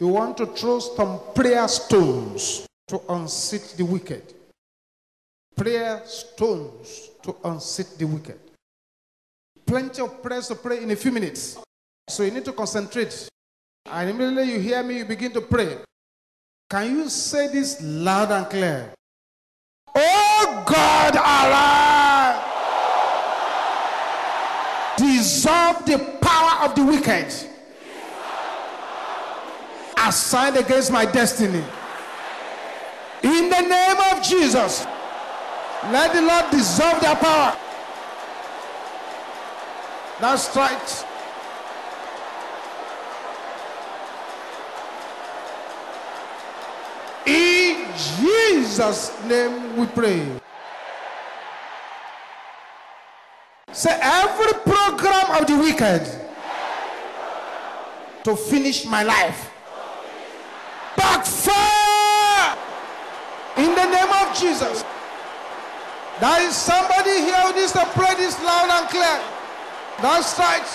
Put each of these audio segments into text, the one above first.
You want to throw some prayer stones to unseat the wicked. Prayer stones to unseat the wicked. Plenty of prayers to pray in a few minutes. So you need to concentrate. And immediately you hear me, you begin to pray. Can you say this loud and clear? Oh God, arise! Dissolve the power of the wicked assigned against my destiny. In the name of Jesus, let the Lord dissolve their power. That's right. In Jesus' name we pray. Say every program of the wicked to finish my life backfire in the name of Jesus. There is somebody here who needs to pray this loud and clear. That's right.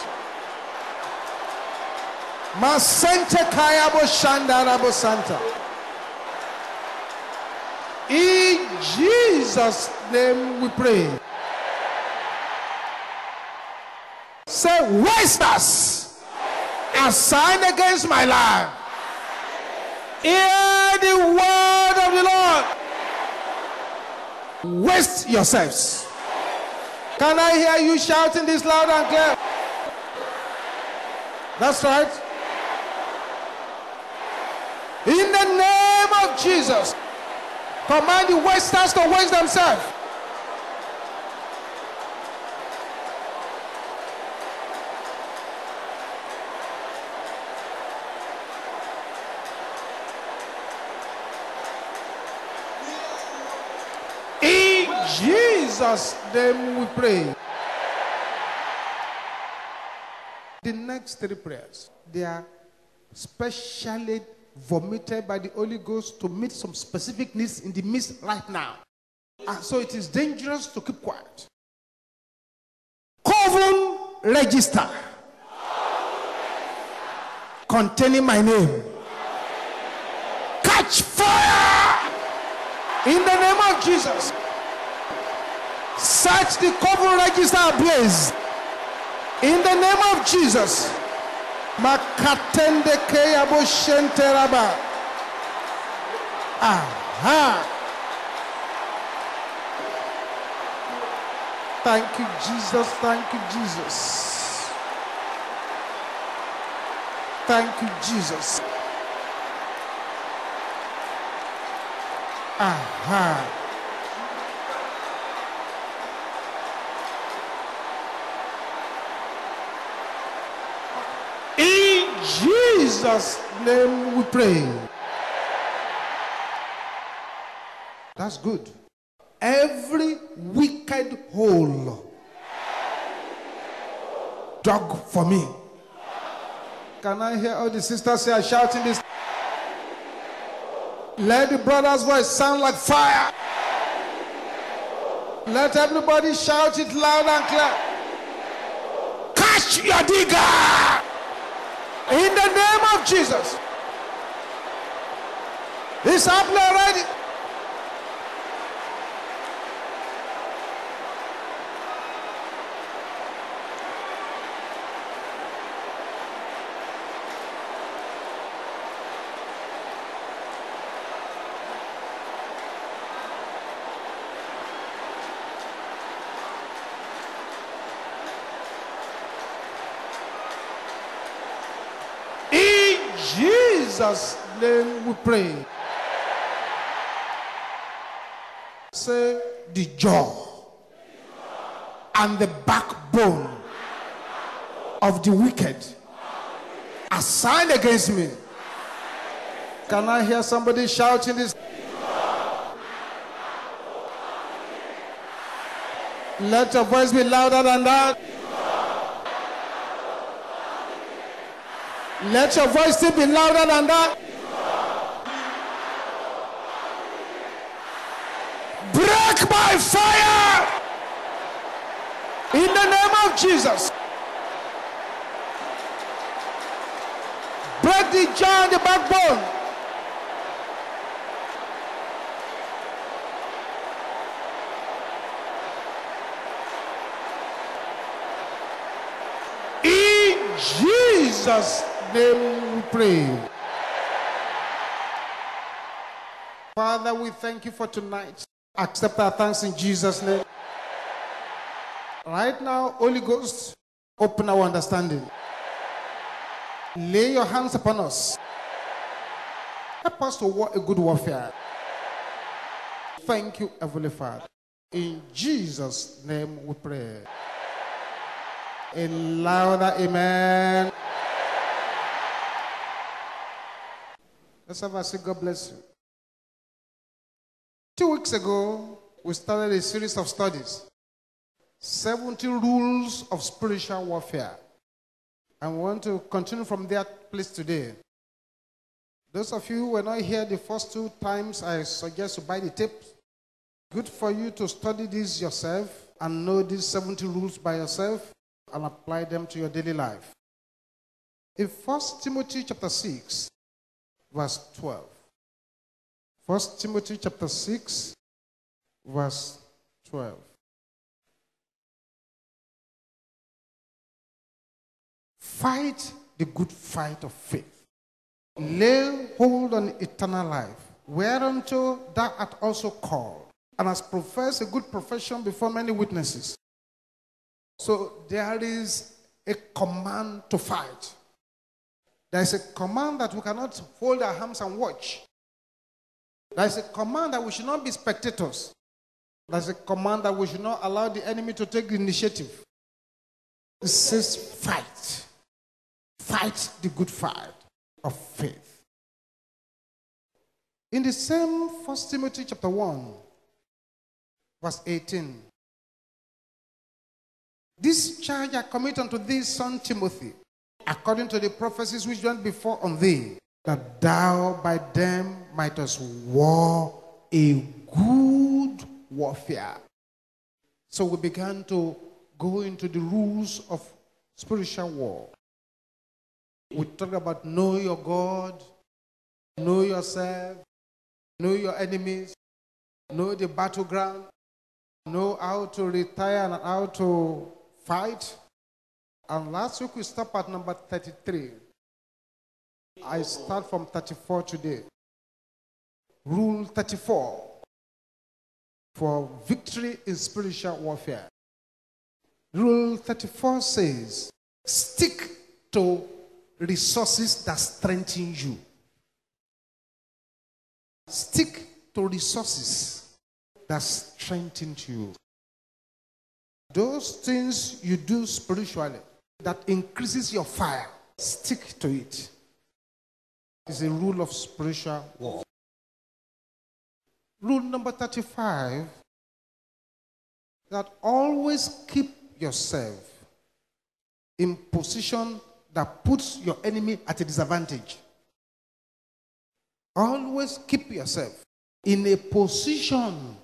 Masente Kayabo Shandarabo Santa. In Jesus' name we pray. Say, wasters assigned against my life. Hear the word of the Lord. Waste yourselves. Can I hear you shouting this loud and clear? That's right. In the name of Jesus, command the wasters to waste themselves. In Jesus' name we pray. The next three prayers, they are specially vomited by the Holy Ghost to meet some specific needs in the midst right now. And so it is dangerous to keep quiet. Coven register containing my name. Catch fire in the name of Jesus. Search the cover register ablaze in the name of Jesus. Makatende keyabo. Aha. Thank you, Jesus. Thank you, Jesus. Thank you, Jesus. Aha. In Jesus' name we pray. That's good. Every wicked hole dug for me. Can I hear all the sisters here shouting this? Let the brother's voice sound like fire. Let everybody shout it loud and clear. Catch your digger! Jesus. It's happening already. In Jesus' name we pray. Say the jaw and the backbone of the wicked assigned against me. Can I hear somebody shouting this? Let your voice be louder than that. Let your voice still be louder than that. Break by fire in the name of Jesus. break the jaw and the backbone. In Jesus' name we pray. Father, we thank you for tonight. Accept our thanks in Jesus' name. Right now, Holy Ghost, open our understanding. Lay your hands upon us. Help us to war a good warfare. Thank you, Heavenly Father. In Jesus' name we pray. A louder amen. Let's have a say, God bless you. Two weeks ago, we started a series of studies 70 rules of spiritual warfare. And we want to continue from that place today. Those of you who were not here the first two times, I suggest you buy the tapes. Good for you to study this yourself and know these 70 rules by yourself and apply them to your daily life. In 1 Timothy chapter 6, verse 12. 1 Timothy chapter 6, verse 12. Fight the good fight of faith. Lay hold on eternal life, whereunto thou art also called, and has professed a good profession before many witnesses. So there is a command to fight. There is a command that we cannot hold our hands and watch. There is a command that we should not be spectators. There is a command that we should not allow the enemy to take the initiative. It says, fight. Fight the good fight of faith. In the same First Timothy chapter 1, verse 18. This charge I commit unto thee, son Timothy, according to the prophecies which went before on thee, that thou by them mightest war a good warfare. So we began to go into the rules of spiritual war. We talk about know your God, know yourself, know your enemies, know the battleground, know how to retire and how to fight. And last week we stopped at number 33. I start from 34 today. Rule 34 for victory in spiritual warfare. Rule 34 says, stick to resources that strengthen you. Stick to resources that strengthen you. Those things you do spiritually that increases your fire, stick to it. It's a rule of spiritual war. Rule number 35 that always keep yourself in position that puts your enemy at a disadvantage. Always keep yourself in a position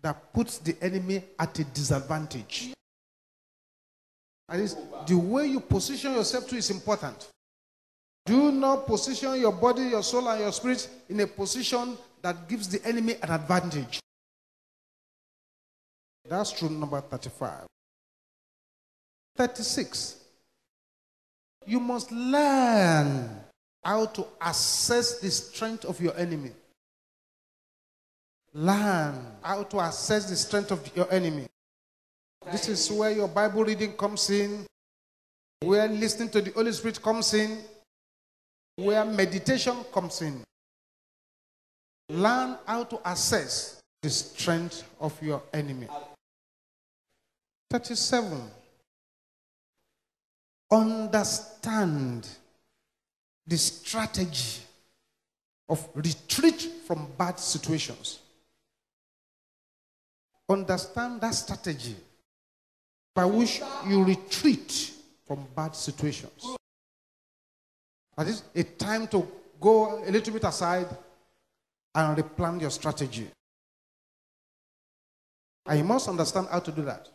that puts the enemy at a disadvantage. And the way you position yourself to is important. Do not position your body, your soul, and your spirit in a position that gives the enemy an advantage. That's true number 35. 36. You must learn how to assess the strength of your enemy. Learn how to assess the strength of your enemy. This is where your Bible reading comes in, where listening to the Holy Spirit comes in, where meditation comes in. Learn how to assess the strength of your enemy. 37. Understand the strategy of retreat from bad situations. Understand that strategy by which you retreat from bad situations. That is a time to go a little bit aside and replan your strategy. And you must understand how to do that.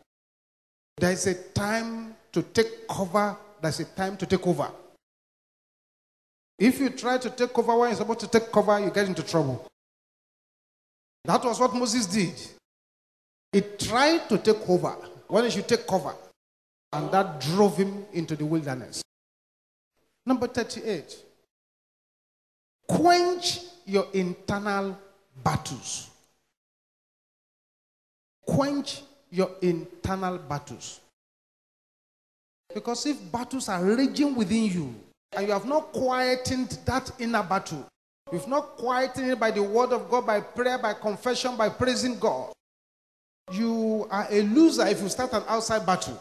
There is a time to take cover, there's a time to take over. If you try to take cover when you're supposed to take cover, you get into trouble. That was what Moses did. He tried to take cover when he should take cover, and that drove him into the wilderness. Number 38. Quench your internal battles. Quench your internal battles. Because if battles are raging within you and you have not quietened that inner battle, you've not quietened it by the word of God, by prayer, by confession, by praising God, you are a loser if you start an outside battle.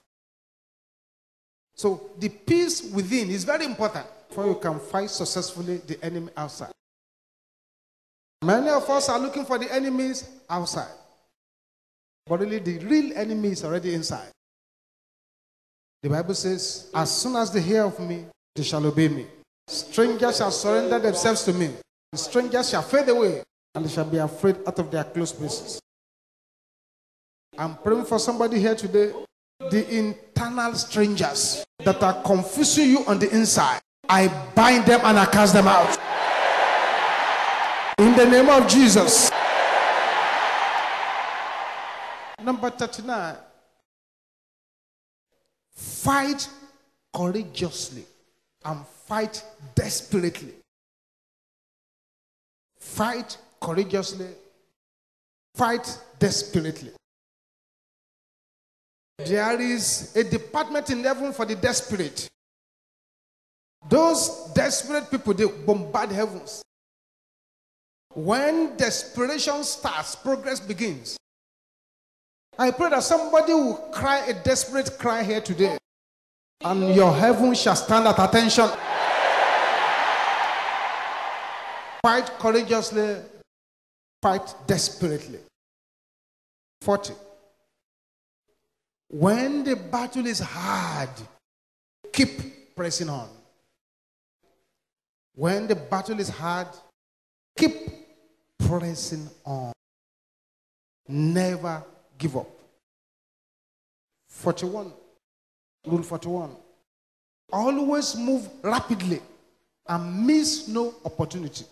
So the peace within is very important for you can fight successfully the enemy outside. Many of us are looking for the enemies outside. But really, the real enemy is already inside. The Bible says, As soon as they hear of me, they shall obey me. Strangers shall surrender themselves to me. The strangers shall fade away, and they shall be afraid out of their close places. I'm praying for somebody here today. The internal strangers that are confusing you on the inside, I bind them and I cast them out. In the name of Jesus. Number 39. Fight courageously and fight desperately. Fight courageously, fight desperately. There is a department in heaven for the desperate. Those desperate people, they bombard heavens. When desperation starts, progress begins. I pray that somebody will cry a desperate cry here today, and your heaven shall stand at attention. Fight courageously, fight desperately. 40. When the battle is hard, keep pressing on. When the battle is hard, keep pressing on. Never give up. 41. Rule 41. Always move rapidly and miss no opportunity.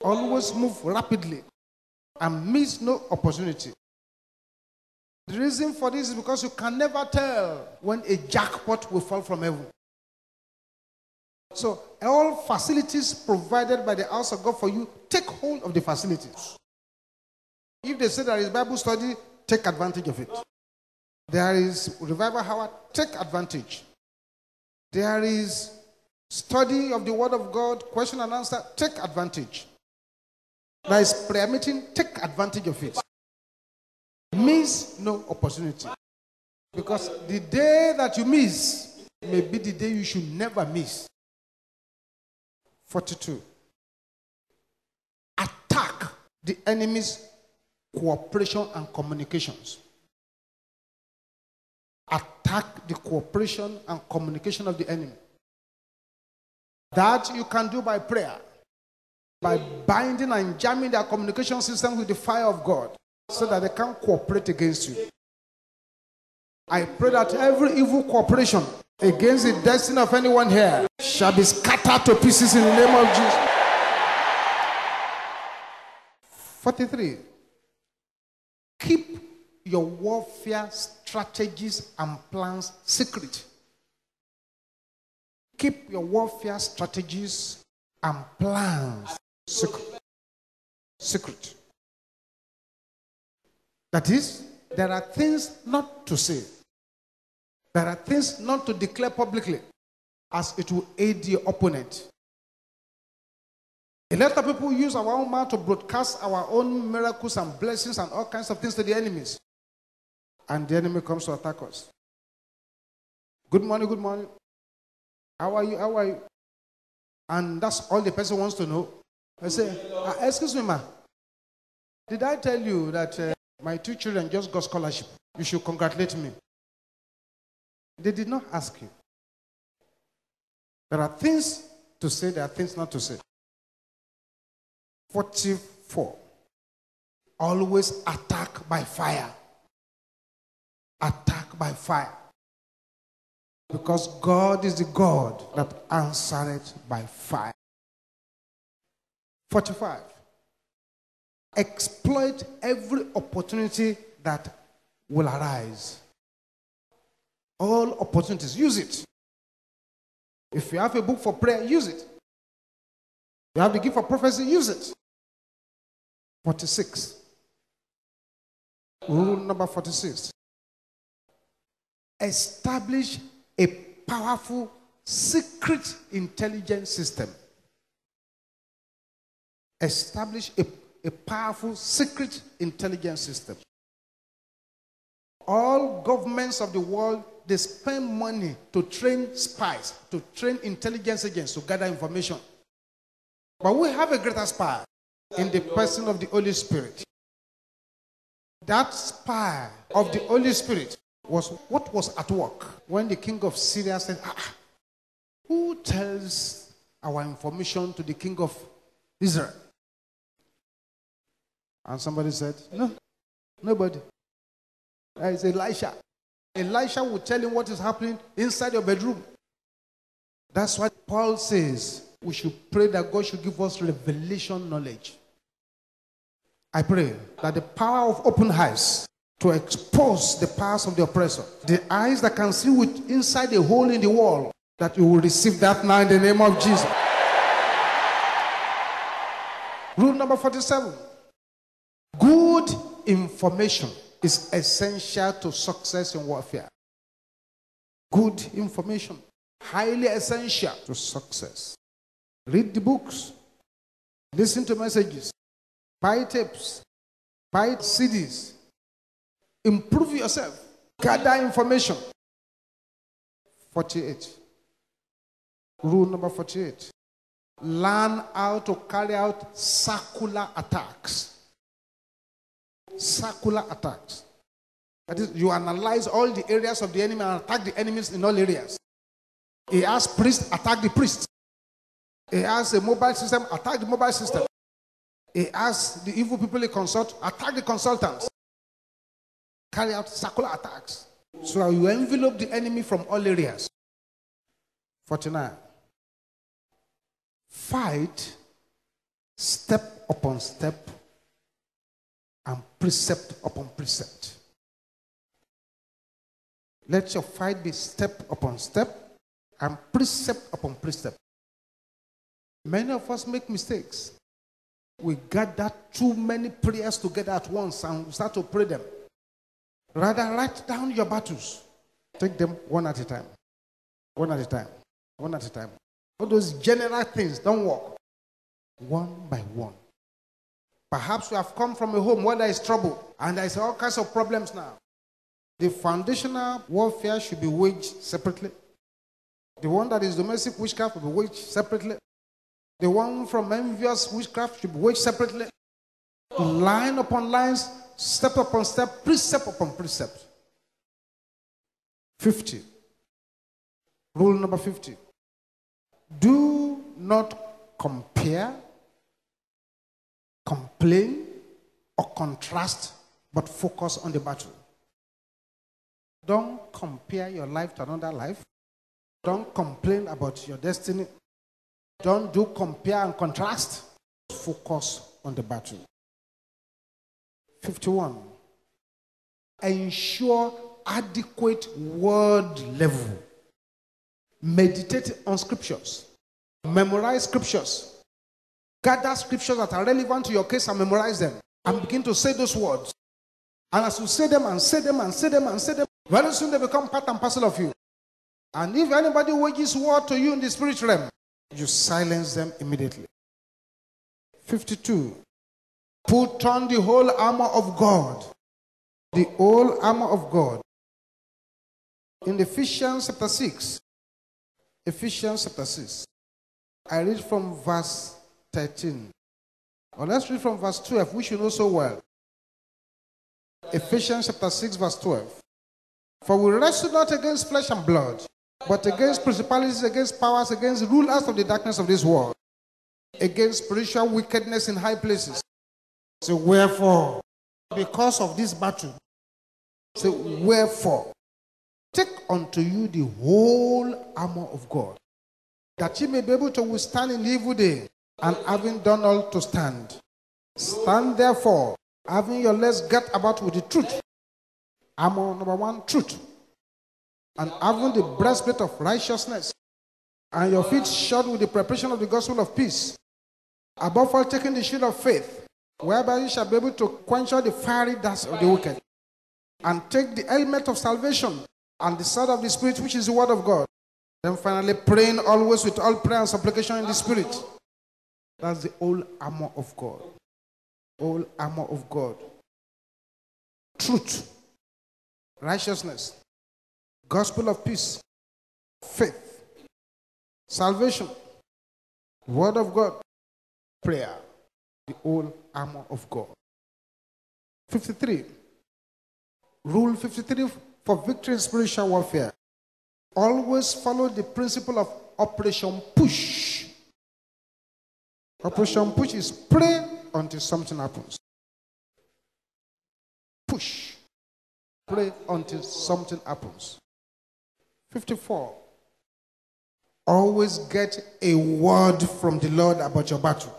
Always move rapidly and miss no opportunity. The reason for this is because you can never tell when a jackpot will fall from heaven. So, all facilities provided by the house of God for you, take hold of the facilities. If they say there is Bible study, take advantage of it. There is revival hour, take advantage. There is study of the Word of God, question and answer, take advantage. There is prayer meeting, take advantage of it. Miss no opportunity. Because the day that you miss may be the day you should never miss. 42. Attack the enemy's cooperation and communications. Attack the cooperation and communication of the enemy. That you can do by prayer, by binding and jamming their communication system with the fire of God so that they can cooperate against you. I pray that every evil cooperation against the destiny of anyone here shall be scattered to pieces in the name of Jesus. 43. Keep your warfare strategies and plans secret. Keep your warfare strategies and plans secret. Secret. That is, there are things not to say. There are things not to declare publicly as it will aid the opponent. A lot of people use our own mouth to broadcast our own miracles and blessings and all kinds of things to the enemies. And the enemy comes to attack us. Good morning, good morning. How are you? How are you? And that's all the person wants to know. I say, uh, excuse me, ma. Did I tell you that uh, my two children just got scholarship? You should congratulate me. They did not ask you. There are things to say, there are things not to say. 44. Always attack by fire. Attack by fire. Because God is the God that answered by fire. 45. Exploit every opportunity that will arise. All opportunities, use it. If you have a book for prayer, use it. You have the gift of prophecy, use it. 46. Rule number 46. Establish a powerful secret intelligence system. Establish a, a powerful secret intelligence system. All governments of the world they spend money to train spies, to train intelligence agents to gather information. But we have a greater spy in the person of the Holy Spirit. That spy of the Holy Spirit was what was at work when the king of Syria said, ah, Who tells our information to the king of Israel? And somebody said, No, nobody. It's Elisha. Elisha will tell him what is happening inside your bedroom. That's why Paul says we should pray that God should give us revelation knowledge. I pray that the power of open eyes to expose the powers of the oppressor, the eyes that can see with inside a hole in the wall, that you will receive that now in the name of Jesus. Rule number 47 Good information is essential to success in warfare. Good information, highly essential to success. Read the books, listen to messages, buy tapes, buy CDs, improve yourself, gather information. 48. Rule number 48. Learn how to carry out circular attacks circular attacks. That is, you analyze all the areas of the enemy and attack the enemies in all areas. He has priests, attack the priests. He has a mobile system, attack the mobile system. He has the evil people he consult, attack the consultants. Carry out circular attacks. So you envelope the enemy from all areas. 49. Fight step upon step and precept upon precept. Let your fight be step upon step and precept upon precept. Many of us make mistakes. We gather too many prayers together at once and start to pray them. Rather, write down your battles. Take them one at a time. One at a time. One at a time. All those general things don't work. One by one. Perhaps you have come from a home where there is trouble and there is all kinds of problems now. The foundational warfare should be waged separately. The one that is domestic witchcraft will be waged separately. The one from envious witchcraft should be waged separately. Line upon lines, step upon step, precept upon precept. 50. Rule number 50. Do not compare complain or contrast, but focus on the battle. Don't compare your life to another life. Don't complain about your destiny. Don't do compare and contrast. Focus on the battle. 51. Ensure adequate word level. Meditate on scriptures. Memorize scriptures. Gather scriptures that are relevant to your case and memorize them. And begin to say those words. And as you say them and say them and say them and say them, very soon they become part and parcel of you. And if anybody wages war to you in the spirit realm, you silence them immediately. 52. Put on the whole armor of God. The whole armor of God. In Ephesians chapter 6. Ephesians chapter 6. I read from verse 13. Well, let's read from verse 12, which you know so well. Ephesians chapter 6, verse 12. For we wrestle not against flesh and blood, but against principalities, against powers, against rulers of the darkness of this world, against spiritual wickedness in high places. So, wherefore, because of this battle, so wherefore, Take unto you the whole armor of God, that ye may be able to withstand in evil day, and having done all to stand. Stand therefore, having your legs girt about with the truth. Armor number one, truth. And having the breastplate of righteousness, and your feet shod with the preparation of the gospel of peace. Above all, taking the shield of faith, whereby you shall be able to quench all the fiery darts of the wicked. And take the helmet of salvation and the sword of the Spirit, which is the word of God. Then finally, praying always with all prayer and supplication in the Spirit. That's the whole armor of God. Whole armor of God. Truth, righteousness, gospel of peace, faith, salvation, word of God, prayer, the whole armor of God. 53. Rule 53 for victory in spiritual warfare. Always follow the principle of Operation Push. Operation Push is pray until something happens. Push. Pray until something happens. 54. Always get a word from the Lord about your battle.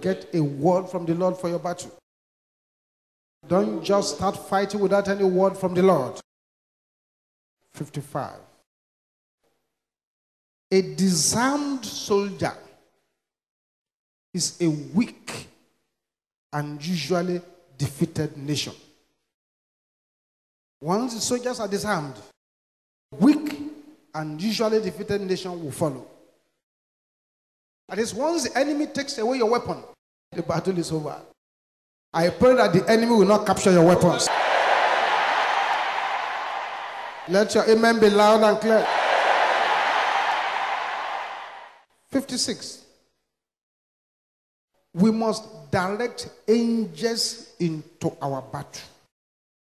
Get a word from the Lord for your battle. Don't just start fighting without any word from the Lord. 55. A disarmed soldier is a weak and usually defeated nation. Once the soldiers are disarmed, weak and usually defeated nation will follow. That is, once the enemy takes away your weapon, the battle is over. I pray that the enemy will not capture your weapons. Let your amen be loud and clear. 56. We must direct angels into our battle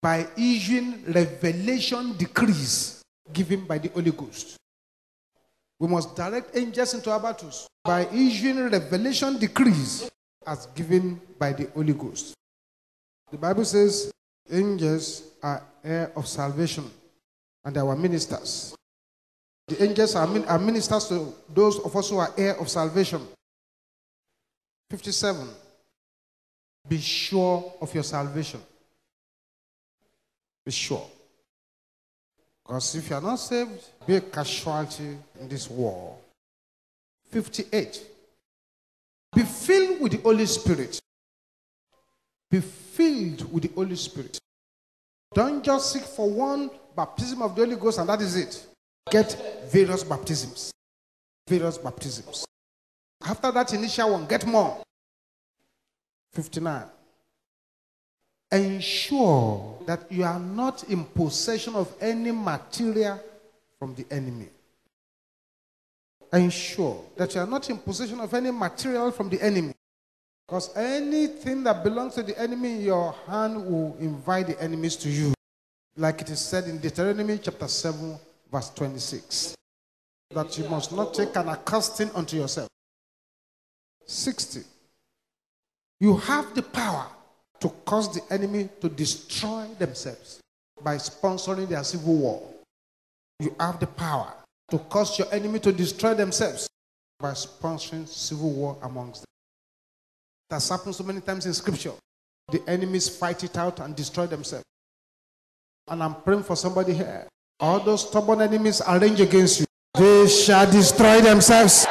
by issuing revelation decrees given by the Holy Ghost. We must direct angels into our battles by issuing revelation decrees as given by the Holy Ghost. The Bible says angels are heir of salvation and our ministers. The angels are, ministers to those of us who are heir of salvation. 57. Be sure of your salvation. Be sure. Because if you are not saved, be a casualty in this war. 58. Be filled with the Holy Spirit. Be filled with the Holy Spirit. Don't just seek for one baptism of the Holy Ghost and that is it. Get various baptisms. Various baptisms. After that initial one, get more. 59. Ensure that you are not in possession of any material from the enemy. Ensure that you are not in possession of any material from the enemy. Because anything that belongs to the enemy in your hand will invite the enemies to you. Like it is said in Deuteronomy chapter 7, verse 26. That you must not take an accosting unto yourself. 60. You have the power to cause the enemy to destroy themselves by sponsoring their civil war. You have the power to cause your enemy to destroy themselves by sponsoring civil war amongst them. That's happened so many times in scripture. The enemies fight it out and destroy themselves. And I'm praying for somebody here. All those stubborn enemies arrange against you. They shall destroy themselves.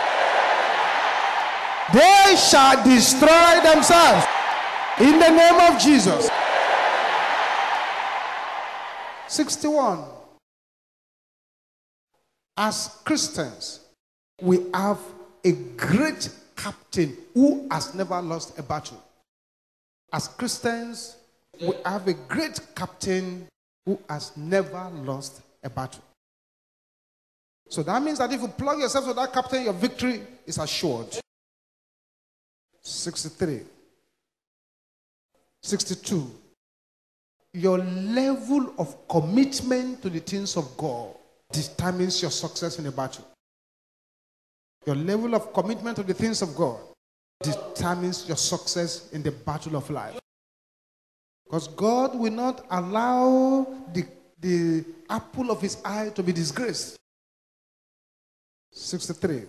They shall destroy themselves. In the name of Jesus. 61. As Christians, we have a great captain who has never lost a battle. As Christians, we have a great captain who has never lost a battle. So that means that if you plug yourself to that captain, your victory is assured. 63. 62. Your level of commitment to the things of God determines your success in a battle. Your level of commitment to the things of God determines your success in the battle of life. Because God will not allow the, the apple of his eye to be disgraced. 63.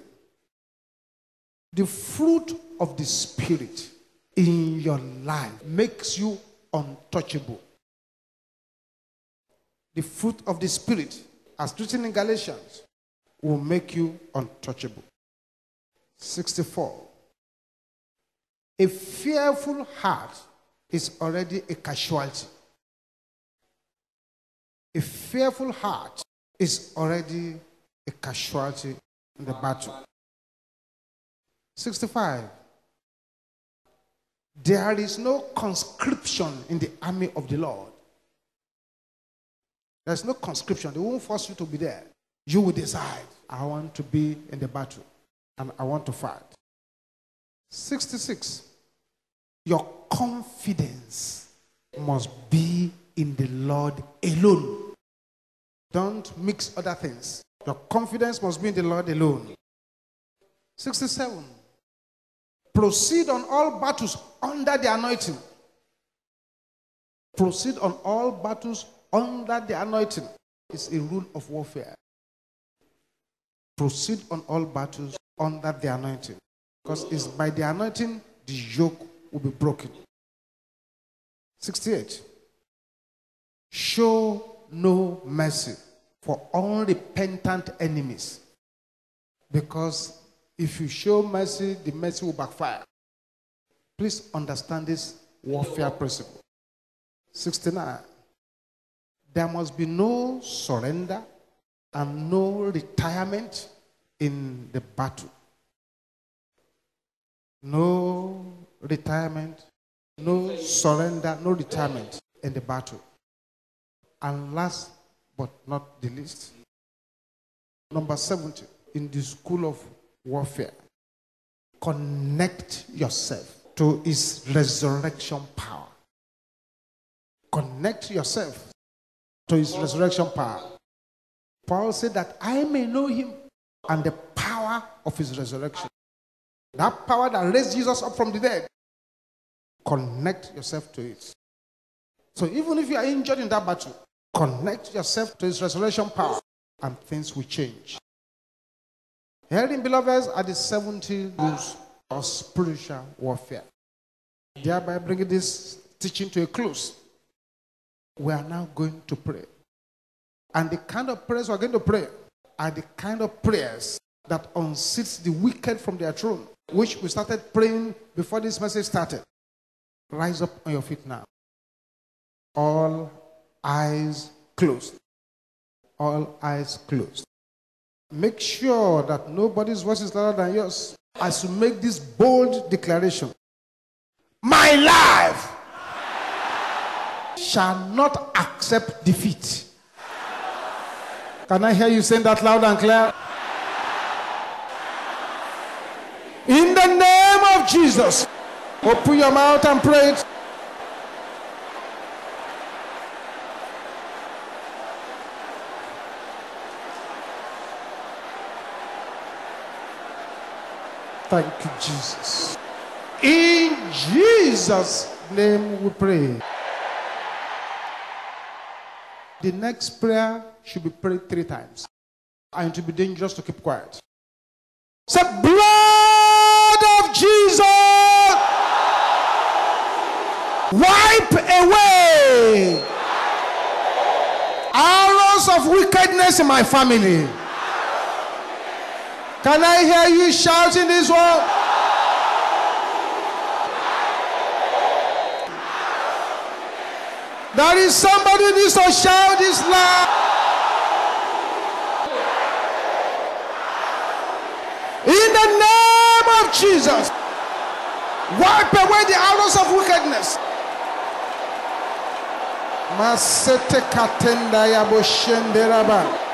The fruit of the Spirit in your life makes you untouchable. The fruit of the Spirit, as written in Galatians, will make you untouchable. 64. A fearful heart is already a casualty. A fearful heart is already a casualty in the battle. 65. There is no conscription in the army of the Lord. There's no conscription. They won't force you to be there. You will decide, I want to be in the battle and I want to fight. 66. Your confidence must be in the Lord alone. Don't mix other things. Your confidence must be in the Lord alone. 67. Proceed on all battles under the anointing. Proceed on all battles under the anointing. It's a rule of warfare. Proceed on all battles under the anointing. Because it's by the anointing the yoke will be broken. 68. Show no mercy for unrepentant enemies. Because if you show mercy, the mercy will backfire. Please understand this warfare principle. 69. There must be no surrender and no retirement in the battle. No retirement, no surrender, no retirement in the battle. And last but not the least, number 70, in the school of warfare, connect yourself to his resurrection power. Connect yourself to his resurrection power. Paul said that I may know him and the power of his resurrection. That power that raised Jesus up from the dead. Connect yourself to it. So even if you are injured in that battle, connect yourself to his resurrection power and things will change. Hearing, beloveds, are the 70 rules of spiritual warfare. Thereby bringing this teaching to a close. We are now going to pray. And the kind of prayers we're going to pray are the kind of prayers that unseats the wicked from their throne, which we started praying before this message started. Rise up on your feet now. All eyes closed. All eyes closed. Make sure that nobody's voice is louder than yours as you make this bold declaration. My life shall not accept defeat. Can I hear you saying that loud and clear? In the name of Jesus, open your mouth and pray it. Thank you, Jesus. In Jesus' name we pray. The next prayer should be prayed three times. And it will be dangerous to keep quiet. Say, blood of Jesus, wipe away arrows of wickedness in my family. Can I hear you shouting this one? There is somebody who needs to shout this loud. In the name of Jesus, wipe away the arrows of wickedness. Masete katenda ya boshenderaba.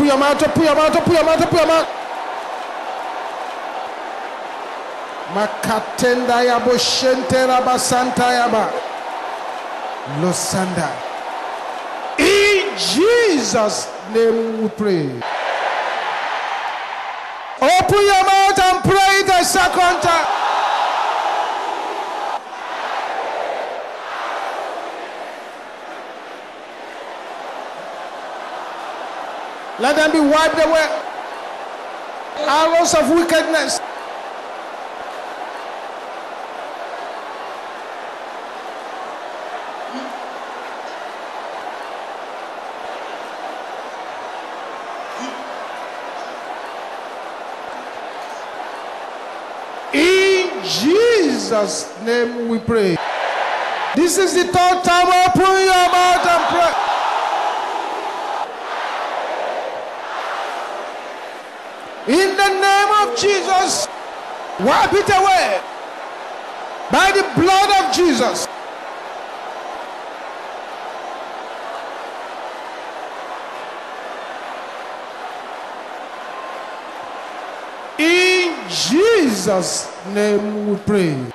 Open your mouth, open your mouth, open your mouth, open your mouth. Makatenda ya boshente raba santa yaba. Losanda. In Jesus' name we pray. Open your mouth and pray the second time. Let them be wiped away. Arrows of wickedness. In Jesus' name we pray. This is the third time. Open your mouth and pray. In the name of Jesus, wipe it away by the blood of Jesus. In Jesus' name we pray.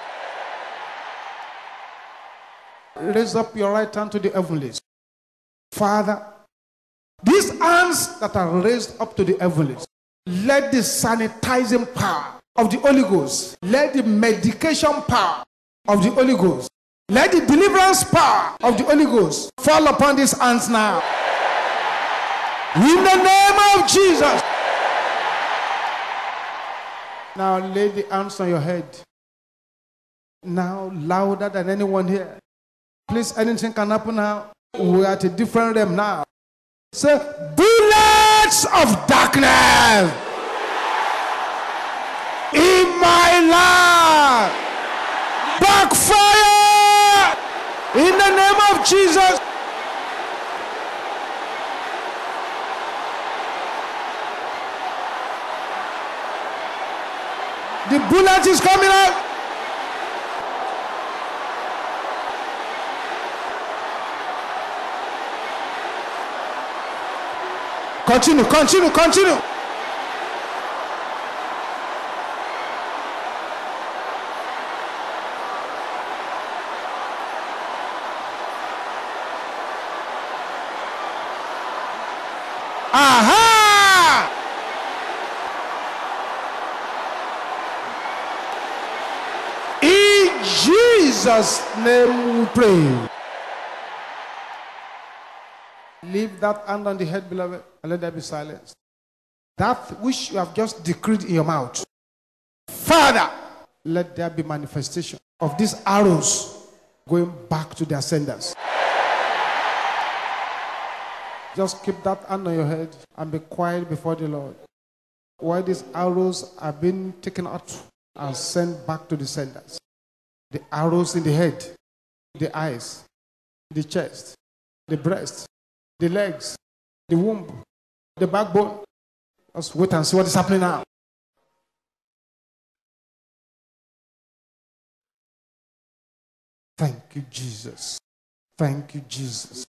Raise up your right hand to the heavenlies. Father, these hands that are raised up to the heavenlies, let the sanitizing power of the Holy Ghost, let the medication power of the Holy Ghost, let the deliverance power of the Holy Ghost fall upon these hands now. In the name of Jesus. Now lay the hands on your head. Now, louder than anyone here. Please, anything can happen now. We're at a different realm now. Say, bullets of darkness in my life. Backfire in the name of Jesus. The bullet is coming out. Continue, continue, continue. Aha! In Jesus' name we pray. Leave that hand on the head, beloved, and let there be silence. That which you have just decreed in your mouth. Father, let there be manifestation of these arrows going back to their senders. Just keep that hand on your head and be quiet before the Lord. While these arrows are being taken out and sent back to the senders. The arrows in the head, the eyes, the chest, the breast, the legs, the womb, the backbone. Let's wait and see what is happening now. Thank you, Jesus. Thank you, Jesus.